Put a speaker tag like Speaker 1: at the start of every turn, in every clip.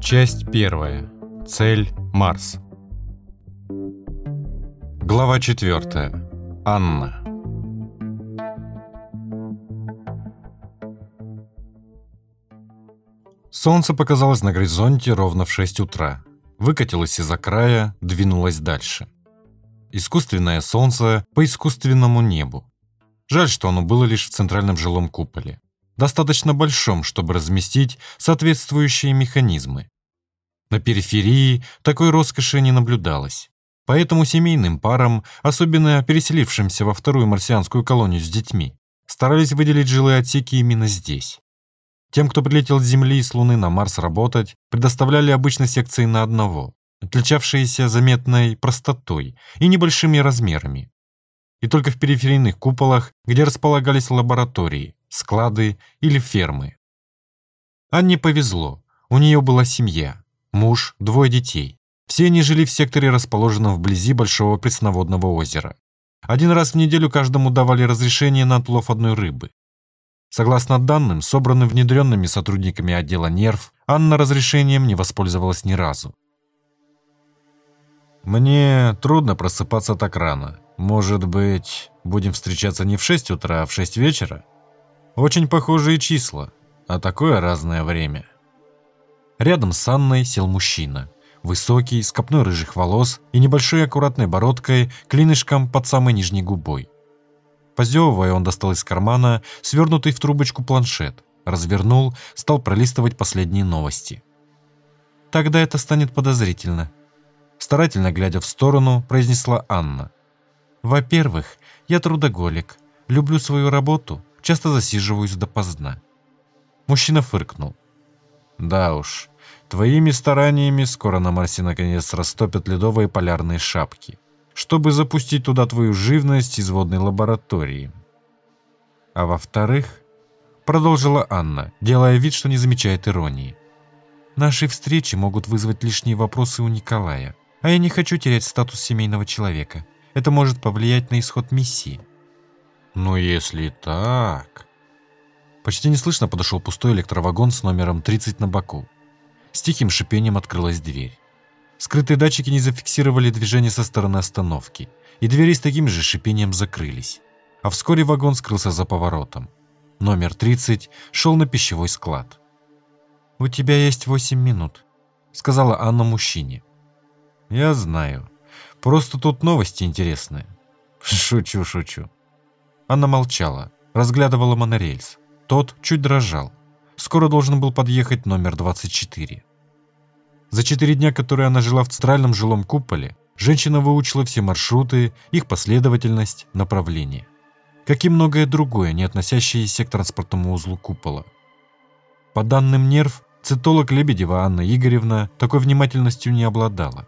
Speaker 1: Часть первая. Цель Марс. Глава четвертая. Анна. Солнце показалось на горизонте ровно в 6 утра. Выкатилось из-за края, двинулось дальше. Искусственное солнце по искусственному небу. Жаль, что оно было лишь в центральном жилом куполе. Достаточно большом, чтобы разместить соответствующие механизмы. На периферии такой роскоши не наблюдалось. Поэтому семейным парам, особенно переселившимся во вторую марсианскую колонию с детьми, старались выделить жилые отсеки именно здесь. Тем, кто прилетел с Земли и с Луны на Марс работать, предоставляли обычно секции на одного, отличавшиеся заметной простотой и небольшими размерами. И только в периферийных куполах, где располагались лаборатории, склады или фермы. Анне повезло, у нее была семья, муж, двое детей. Все они жили в секторе, расположенном вблизи большого пресноводного озера. Один раз в неделю каждому давали разрешение на отлов одной рыбы. Согласно данным, собранным внедренными сотрудниками отдела «Нерв», Анна разрешением не воспользовалась ни разу. «Мне трудно просыпаться так рано. Может быть, будем встречаться не в 6 утра, а в 6 вечера? Очень похожие числа, а такое разное время». Рядом с Анной сел мужчина. Высокий, с копной рыжих волос и небольшой аккуратной бородкой, клинышком под самой нижней губой. Позевывая, он достал из кармана свернутый в трубочку планшет, развернул, стал пролистывать последние новости. «Тогда это станет подозрительно», старательно глядя в сторону, произнесла Анна. «Во-первых, я трудоголик, люблю свою работу, часто засиживаюсь допоздна». Мужчина фыркнул. «Да уж, твоими стараниями скоро на Марсе наконец растопят ледовые полярные шапки, чтобы запустить туда твою живность из водной лаборатории. А во-вторых, продолжила Анна, делая вид, что не замечает иронии, наши встречи могут вызвать лишние вопросы у Николая. А я не хочу терять статус семейного человека. Это может повлиять на исход миссии. Ну, если так... Почти неслышно подошел пустой электровагон с номером 30 на боку. С тихим шипением открылась дверь. Скрытые датчики не зафиксировали движение со стороны остановки, и двери с таким же шипением закрылись. А вскоре вагон скрылся за поворотом. Номер 30 шел на пищевой склад. «У тебя есть восемь минут», — сказала Анна мужчине. «Я знаю. Просто тут новости интересные». «Шучу, шучу». Она молчала, разглядывала монорельс. Тот чуть дрожал. Скоро должен был подъехать номер 24. За четыре дня, которые она жила в центральном жилом куполе, женщина выучила все маршруты, их последовательность, направление. Как и многое другое, не относящееся к транспортному узлу купола. По данным нерв, цитолог Лебедева Анна Игоревна такой внимательностью не обладала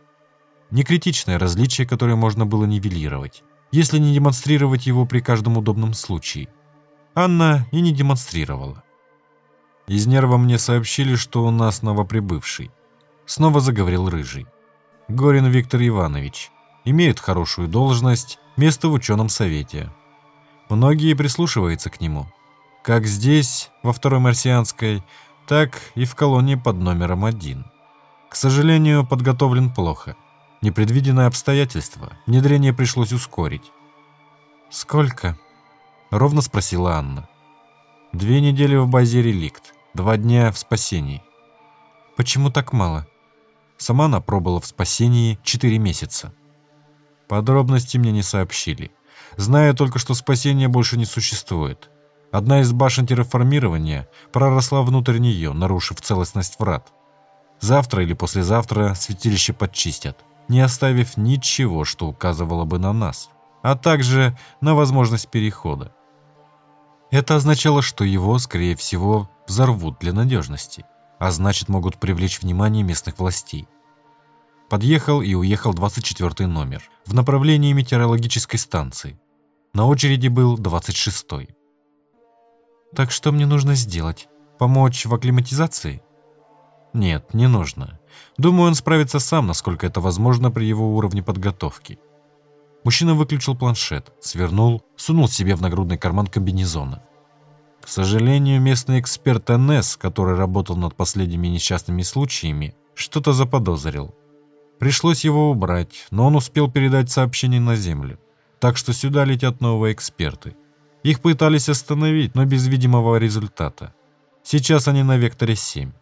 Speaker 1: не критичное различие, которое можно было нивелировать, если не демонстрировать его при каждом удобном случае. Анна и не демонстрировала. Из нерва мне сообщили, что у нас новоприбывший. Снова заговорил Рыжий. Горин Виктор Иванович. Имеет хорошую должность, место в ученом совете. Многие прислушиваются к нему. Как здесь, во второй марсианской, так и в колонии под номером один. К сожалению, подготовлен плохо. Непредвиденное обстоятельство. Внедрение пришлось ускорить. «Сколько?» — ровно спросила Анна. «Две недели в базе «Реликт», два дня в спасении». «Почему так мало?» Сама она пробыла в спасении четыре месяца. Подробности мне не сообщили. Знаю только, что спасения больше не существует. Одна из башен терраформирования проросла внутрь нее, нарушив целостность врат. Завтра или послезавтра святилище подчистят не оставив ничего, что указывало бы на нас, а также на возможность перехода. Это означало, что его, скорее всего, взорвут для надежности, а значит могут привлечь внимание местных властей. Подъехал и уехал 24 номер в направлении метеорологической станции. На очереди был 26-й. «Так что мне нужно сделать? Помочь в акклиматизации?» «Нет, не нужно. Думаю, он справится сам, насколько это возможно при его уровне подготовки. Мужчина выключил планшет, свернул, сунул себе в нагрудный карман комбинезона. К сожалению, местный эксперт НС, который работал над последними несчастными случаями, что-то заподозрил. Пришлось его убрать, но он успел передать сообщение на Землю. Так что сюда летят новые эксперты. Их пытались остановить, но без видимого результата. Сейчас они на векторе 7.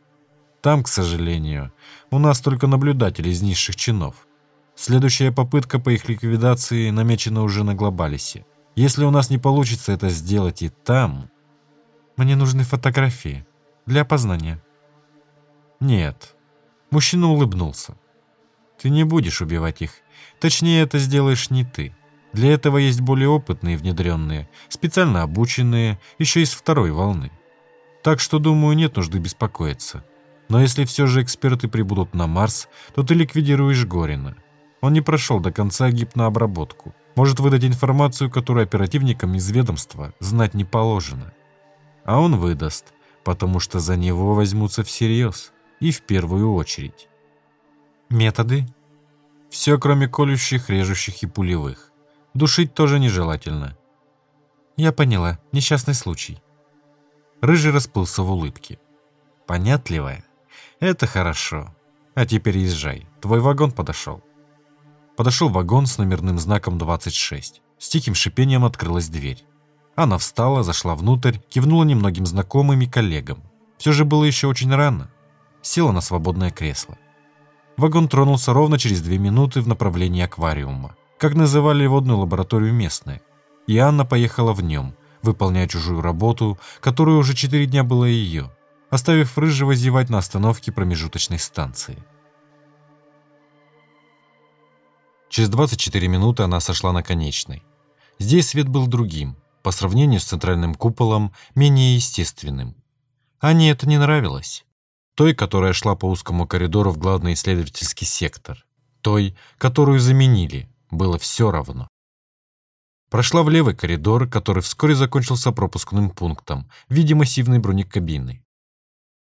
Speaker 1: Там, к сожалению, у нас только наблюдатели из низших чинов. Следующая попытка по их ликвидации намечена уже на Глобалисе. Если у нас не получится это сделать и там... Мне нужны фотографии для опознания. Нет. Мужчина улыбнулся. Ты не будешь убивать их. Точнее, это сделаешь не ты. Для этого есть более опытные внедренные, специально обученные, еще из второй волны. Так что, думаю, нет нужды беспокоиться. Но если все же эксперты прибудут на Марс, то ты ликвидируешь Горина. Он не прошел до конца гипнообработку. Может выдать информацию, которую оперативникам из ведомства знать не положено. А он выдаст, потому что за него возьмутся всерьез и в первую очередь. Методы? Все, кроме колющих, режущих и пулевых. Душить тоже нежелательно. Я поняла, несчастный случай. Рыжий расплылся в улыбке. Понятливая? Это хорошо. А теперь езжай, твой вагон подошел. Подошел вагон с номерным знаком 26. С тихим шипением открылась дверь. Она встала, зашла внутрь, кивнула немногим знакомым и коллегам. Все же было еще очень рано. Села на свободное кресло. Вагон тронулся ровно через две минуты в направлении аквариума как называли водную лабораторию местные. И Анна поехала в нем, выполняя чужую работу, которая уже четыре дня была ее, оставив Рыжего зевать на остановке промежуточной станции. Через 24 минуты она сошла на конечной. Здесь свет был другим, по сравнению с центральным куполом, менее естественным. Ане это не нравилось. Той, которая шла по узкому коридору в главный исследовательский сектор. Той, которую заменили, было все равно. Прошла в левый коридор, который вскоре закончился пропускным пунктом в виде массивной бронекабины.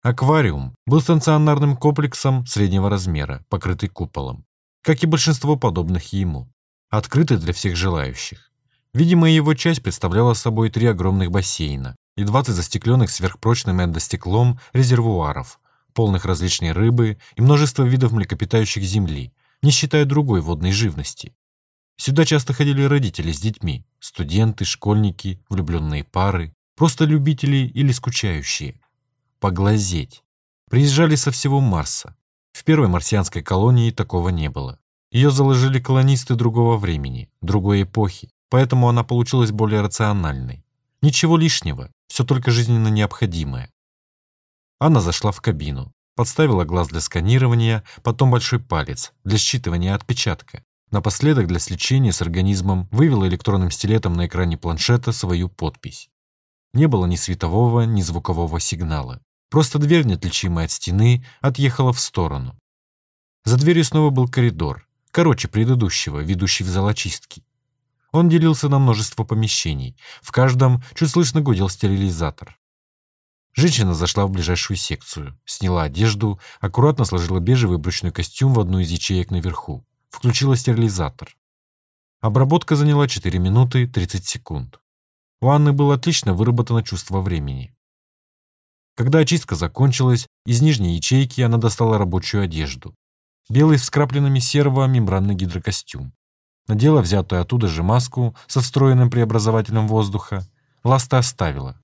Speaker 1: Аквариум был стационарным комплексом среднего размера, покрытый куполом, как и большинство подобных ему, открытый для всех желающих. Видимо, его часть представляла собой три огромных бассейна и 20 застекленных сверхпрочным эндостеклом резервуаров, полных различной рыбы и множество видов млекопитающих земли, не считая другой водной живности. Сюда часто ходили родители с детьми, студенты, школьники, влюбленные пары, просто любители или скучающие. Поглазеть. Приезжали со всего Марса. В первой марсианской колонии такого не было. Ее заложили колонисты другого времени, другой эпохи, поэтому она получилась более рациональной. Ничего лишнего, все только жизненно необходимое. Анна зашла в кабину, подставила глаз для сканирования, потом большой палец для считывания отпечатка. Напоследок для сличения с организмом вывела электронным стилетом на экране планшета свою подпись. Не было ни светового, ни звукового сигнала. Просто дверь, неотличимая от стены, отъехала в сторону. За дверью снова был коридор, короче предыдущего, ведущий в зал очистки. Он делился на множество помещений. В каждом чуть слышно гудел стерилизатор. Женщина зашла в ближайшую секцию, сняла одежду, аккуратно сложила бежевый брючный костюм в одну из ячеек наверху включила стерилизатор. Обработка заняла 4 минуты 30 секунд. У Анны было отлично выработано чувство времени. Когда очистка закончилась, из нижней ячейки она достала рабочую одежду. Белый с вкрапленными серого мембранный гидрокостюм. Надела взятую оттуда же маску со встроенным преобразователем воздуха. Ласта оставила.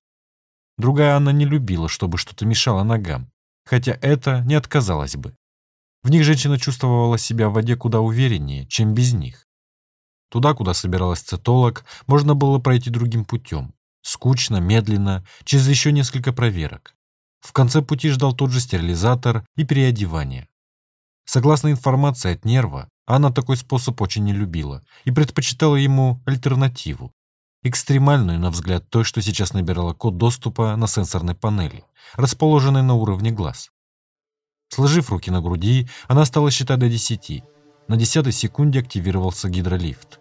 Speaker 1: Другая Анна не любила, чтобы что-то мешало ногам, хотя это не отказалась бы. В них женщина чувствовала себя в воде куда увереннее, чем без них. Туда, куда собиралась цитолог, можно было пройти другим путем. Скучно, медленно, через еще несколько проверок. В конце пути ждал тот же стерилизатор и переодевание. Согласно информации от нерва, она такой способ очень не любила и предпочитала ему альтернативу. Экстремальную, на взгляд той, что сейчас набирала код доступа на сенсорной панели, расположенной на уровне глаз. Сложив руки на груди, она стала считать до десяти. На десятой секунде активировался гидролифт.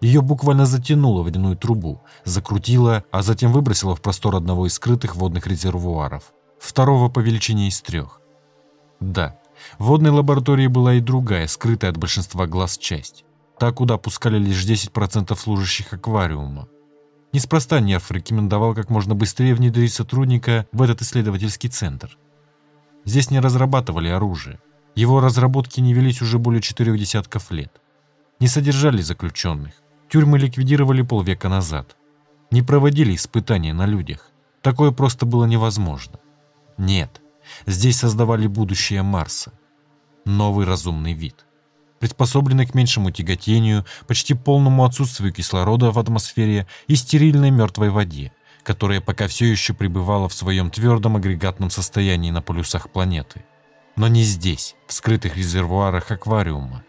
Speaker 1: Ее буквально затянуло в водяную трубу, закрутило, а затем выбросило в простор одного из скрытых водных резервуаров, второго по величине из трех. Да, в водной лаборатории была и другая, скрытая от большинства глаз часть, та, куда пускали лишь 10% служащих аквариума. Неспроста Нерф рекомендовал как можно быстрее внедрить сотрудника в этот исследовательский центр. Здесь не разрабатывали оружие. Его разработки не велись уже более четырех десятков лет. Не содержали заключенных. Тюрьмы ликвидировали полвека назад. Не проводили испытания на людях. Такое просто было невозможно. Нет, здесь создавали будущее Марса. Новый разумный вид приспособленный к меньшему тяготению, почти полному отсутствию кислорода в атмосфере и стерильной мертвой воде, которая пока все еще пребывала в своем твердом агрегатном состоянии на полюсах планеты. Но не здесь, в скрытых резервуарах аквариума.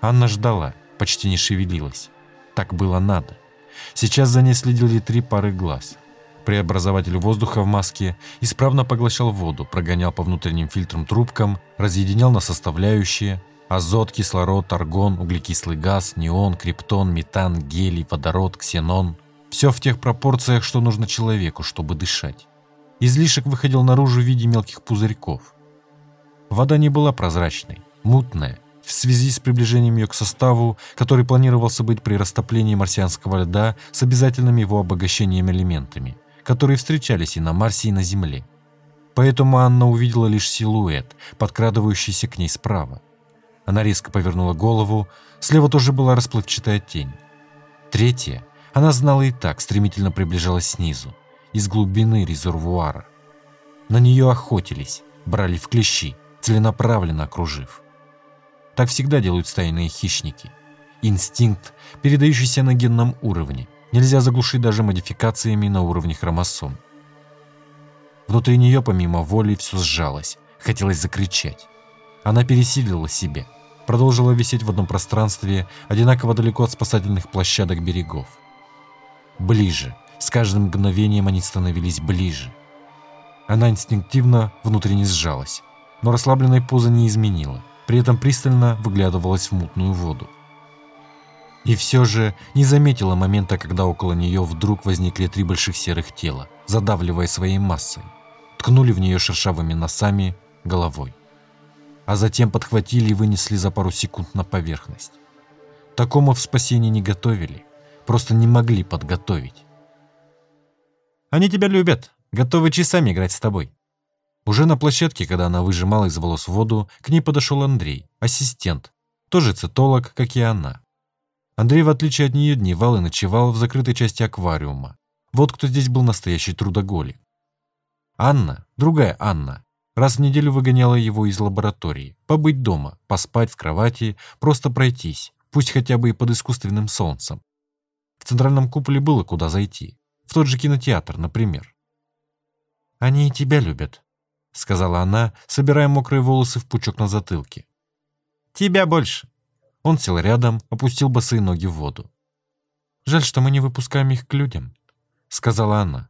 Speaker 1: Анна ждала, почти не шевелилась. Так было надо. Сейчас за ней следили три пары глаз. Преобразователь воздуха в маске исправно поглощал воду, прогонял по внутренним фильтрам трубкам, разъединял на составляющие, Азот, кислород, аргон, углекислый газ, неон, криптон, метан, гелий, водород, ксенон. Все в тех пропорциях, что нужно человеку, чтобы дышать. Излишек выходил наружу в виде мелких пузырьков. Вода не была прозрачной, мутная, в связи с приближением ее к составу, который планировался быть при растоплении марсианского льда с обязательным его обогащением элементами, которые встречались и на Марсе, и на Земле. Поэтому Анна увидела лишь силуэт, подкрадывающийся к ней справа. Она резко повернула голову, слева тоже была расплывчатая тень. Третья, она знала и так, стремительно приближалась снизу, из глубины резервуара. На нее охотились, брали в клещи, целенаправленно окружив. Так всегда делают стайные хищники. Инстинкт, передающийся на генном уровне, нельзя заглушить даже модификациями на уровне хромосом. Внутри нее помимо воли все сжалось, хотелось закричать. Она пересилила себя, продолжила висеть в одном пространстве, одинаково далеко от спасательных площадок берегов. Ближе, с каждым мгновением они становились ближе. Она инстинктивно внутренне сжалась, но расслабленной позы не изменила, при этом пристально выглядывалась в мутную воду. И все же не заметила момента, когда около нее вдруг возникли три больших серых тела, задавливая своей массой. Ткнули в нее шершавыми носами, головой а затем подхватили и вынесли за пару секунд на поверхность. Такому в спасении не готовили, просто не могли подготовить. «Они тебя любят, готовы часами играть с тобой». Уже на площадке, когда она выжимала из волос воду, к ней подошел Андрей, ассистент, тоже цитолог, как и она. Андрей, в отличие от нее, дневал и ночевал в закрытой части аквариума. Вот кто здесь был настоящий трудоголик. Анна, другая Анна, Раз в неделю выгоняла его из лаборатории. Побыть дома, поспать в кровати, просто пройтись, пусть хотя бы и под искусственным солнцем. В центральном куполе было куда зайти. В тот же кинотеатр, например. «Они и тебя любят», — сказала она, собирая мокрые волосы в пучок на затылке. «Тебя больше». Он сел рядом, опустил босые ноги в воду. «Жаль, что мы не выпускаем их к людям», — сказала она.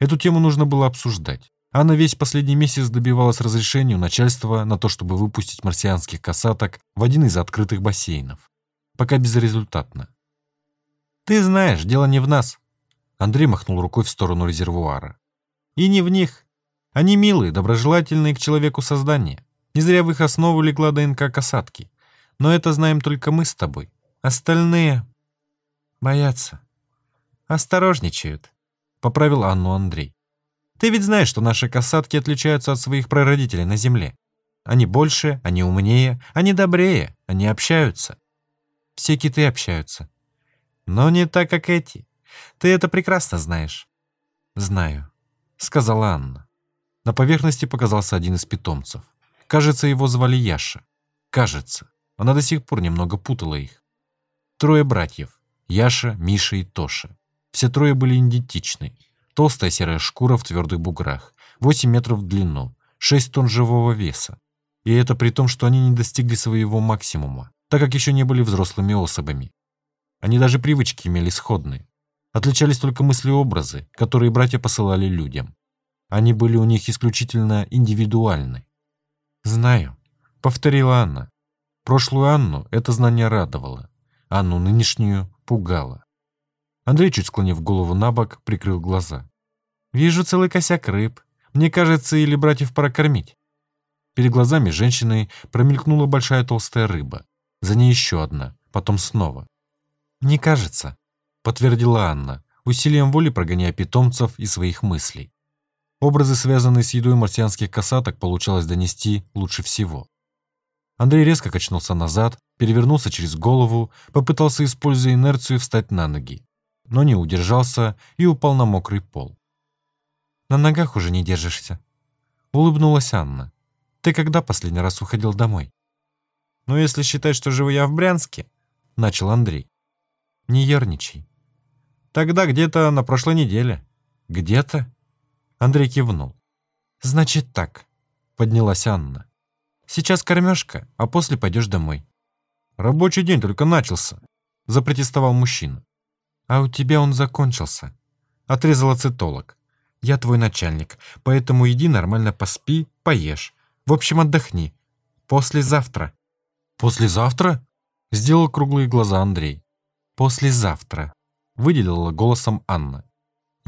Speaker 1: Эту тему нужно было обсуждать. Она весь последний месяц добивалась разрешения у начальства на то, чтобы выпустить марсианских касаток в один из открытых бассейнов. Пока безрезультатно. «Ты знаешь, дело не в нас», — Андрей махнул рукой в сторону резервуара. «И не в них. Они милые, доброжелательные к человеку создания. Не зря в их основу легла ДНК касатки. Но это знаем только мы с тобой. Остальные боятся. Осторожничают», — поправил Анну Андрей. Ты ведь знаешь, что наши касатки отличаются от своих прародителей на Земле. Они больше, они умнее, они добрее, они общаются. Все киты общаются. Но не так, как эти. Ты это прекрасно знаешь. Знаю, сказала Анна. На поверхности показался один из питомцев. Кажется, его звали Яша. Кажется. Она до сих пор немного путала их. Трое братьев. Яша, Миша и Тоша. Все трое были идентичны. Толстая серая шкура в твердых буграх, 8 метров в длину, 6 тонн живого веса. И это при том, что они не достигли своего максимума, так как еще не были взрослыми особами. Они даже привычки имели сходные. Отличались только мысли-образы, которые братья посылали людям. Они были у них исключительно индивидуальны. «Знаю», — повторила Анна. Прошлую Анну это знание радовало, Анну нынешнюю пугало. Андрей, чуть склонив голову на бок, прикрыл глаза. «Вижу целый косяк рыб. Мне кажется, или братьев пора кормить». Перед глазами женщины промелькнула большая толстая рыба. За ней еще одна, потом снова. «Не кажется», — подтвердила Анна, усилием воли прогоняя питомцев и своих мыслей. Образы, связанные с едой марсианских касаток, получалось донести лучше всего. Андрей резко качнулся назад, перевернулся через голову, попытался, используя инерцию, встать на ноги, но не удержался и упал на мокрый пол. «На ногах уже не держишься», — улыбнулась Анна. «Ты когда последний раз уходил домой?» «Ну, если считать, что живу я в Брянске», — начал Андрей. «Не ерничай». «Тогда где-то на прошлой неделе». «Где-то?» Андрей кивнул. «Значит так», — поднялась Анна. «Сейчас кормежка, а после пойдешь домой». «Рабочий день только начался», — запротестовал мужчина. «А у тебя он закончился», — отрезала цитолог. «Я твой начальник, поэтому иди нормально поспи, поешь. В общем, отдохни. Послезавтра». «Послезавтра?» — сделал круглые глаза Андрей. «Послезавтра», — выделила голосом Анна.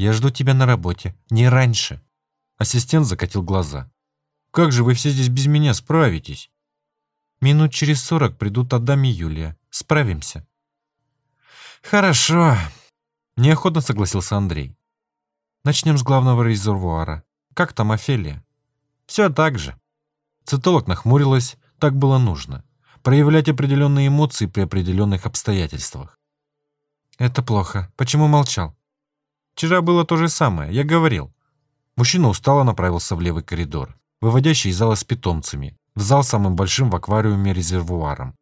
Speaker 1: «Я жду тебя на работе, не раньше». Ассистент закатил глаза. «Как же вы все здесь без меня справитесь?» «Минут через сорок придут Адам и Юлия. Справимся». «Хорошо», — неохотно согласился Андрей. «Начнем с главного резервуара. Как там Офелия?» «Все так же». Цитолог нахмурилась, так было нужно проявлять определенные эмоции при определенных обстоятельствах. «Это плохо. Почему молчал?» «Вчера было то же самое. Я говорил». Мужчина устало направился в левый коридор, выводящий из зала с питомцами, в зал самым большим в аквариуме резервуаром.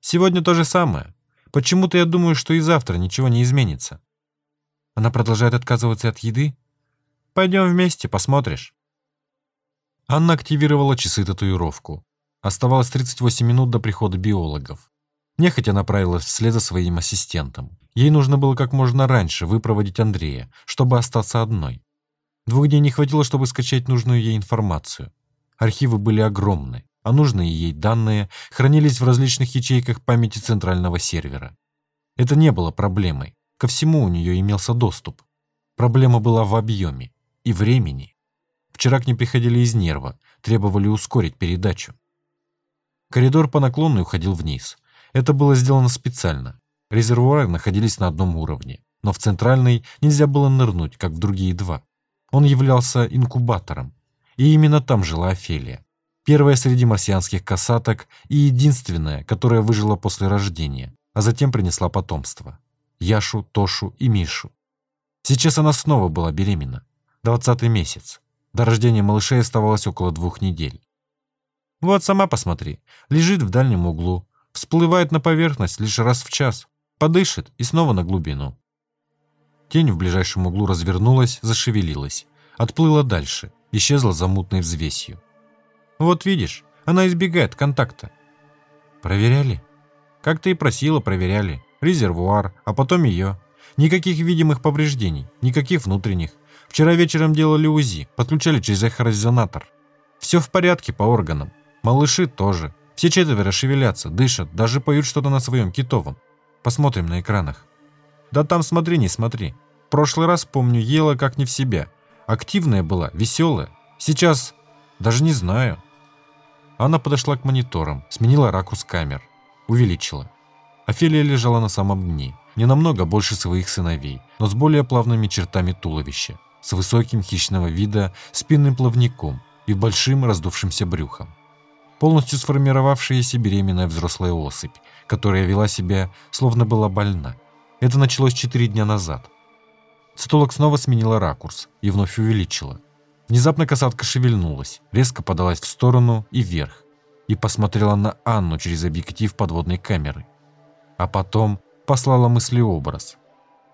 Speaker 1: «Сегодня то же самое. Почему-то я думаю, что и завтра ничего не изменится». «Она продолжает отказываться от еды?» «Пойдем вместе, посмотришь». Анна активировала часы-татуировку, Оставалось 38 минут до прихода биологов. Нехотя направилась вслед за своим ассистентом. Ей нужно было как можно раньше выпроводить Андрея, чтобы остаться одной. Двух дней не хватило, чтобы скачать нужную ей информацию. Архивы были огромны, а нужные ей данные хранились в различных ячейках памяти центрального сервера. Это не было проблемой. Ко всему у нее имелся доступ. Проблема была в объеме и времени. Вчера к ней приходили из нерва, требовали ускорить передачу. Коридор по наклонной уходил вниз. Это было сделано специально. Резервуары находились на одном уровне, но в центральный нельзя было нырнуть, как в другие два. Он являлся инкубатором. И именно там жила Офелия. Первая среди марсианских касаток и единственная, которая выжила после рождения, а затем принесла потомство. Яшу, Тошу и Мишу. Сейчас она снова была беременна. Двадцатый месяц. До рождения малышей оставалось около двух недель. Вот сама посмотри. Лежит в дальнем углу. Всплывает на поверхность лишь раз в час. Подышит и снова на глубину. Тень в ближайшем углу развернулась, зашевелилась. Отплыла дальше, исчезла за мутной взвесью. Вот видишь, она избегает контакта. Проверяли? Как ты и просила, проверяли. Резервуар, а потом ее. Никаких видимых повреждений, никаких внутренних. Вчера вечером делали УЗИ, подключали через эхорезонатор. Все в порядке по органам. Малыши тоже. Все четверо шевелятся, дышат, даже поют что-то на своем китовом. Посмотрим на экранах. Да там смотри, не смотри. Прошлый раз, помню, ела как не в себя. Активная была, веселая. Сейчас даже не знаю. Она подошла к мониторам, сменила ракурс камер. Увеличила. Офелия лежала на самом дне, не намного больше своих сыновей, но с более плавными чертами туловища, с высоким хищного вида спинным плавником и большим раздувшимся брюхом полностью сформировавшаяся беременная взрослая особь, которая вела себя, словно была больна. Это началось четыре дня назад. Цитолог снова сменила ракурс и вновь увеличила. Внезапно касатка шевельнулась, резко подалась в сторону и вверх, и посмотрела на Анну через объектив подводной камеры. А потом послала мыслеобраз.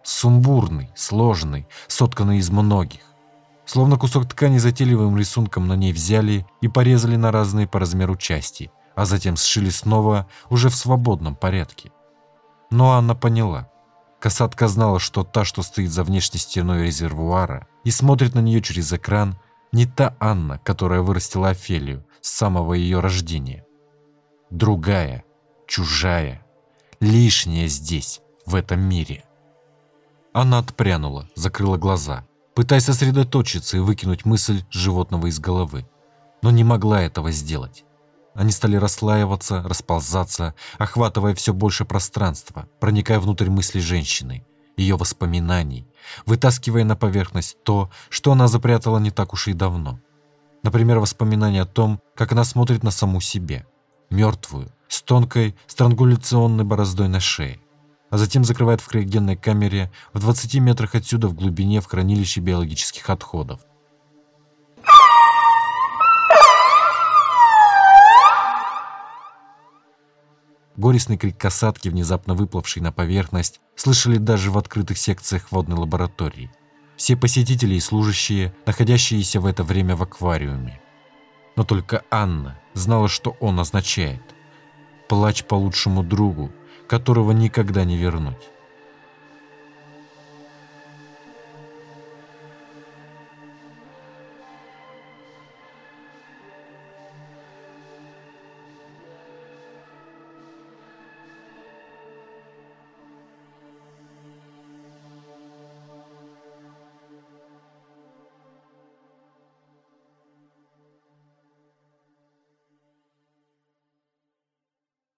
Speaker 1: Сумбурный, сложный, сотканный из многих. Словно кусок ткани затейливым рисунком на ней взяли и порезали на разные по размеру части, а затем сшили снова уже в свободном порядке. Но Анна поняла. Касатка знала, что та, что стоит за внешней стеной резервуара и смотрит на нее через экран, не та Анна, которая вырастила Офелию с самого ее рождения. Другая, чужая, лишняя здесь, в этом мире. Она отпрянула, закрыла глаза пытаясь сосредоточиться и выкинуть мысль животного из головы. Но не могла этого сделать. Они стали расслаиваться, расползаться, охватывая все больше пространства, проникая внутрь мысли женщины. ее воспоминаний, вытаскивая на поверхность то, что она запрятала не так уж и давно. Например, воспоминания о том, как она смотрит на саму себе, мертвую, с тонкой странгуляционной бороздой на шее, а затем закрывает в криогенной камере в 20 метрах отсюда в глубине в хранилище биологических отходов. Горестный крик касатки, внезапно выплывший на поверхность, слышали даже в открытых секциях водной лаборатории. Все посетители и служащие, находящиеся в это время в аквариуме. Но только Анна знала, что он означает. Плач по лучшему другу, которого никогда не вернуть.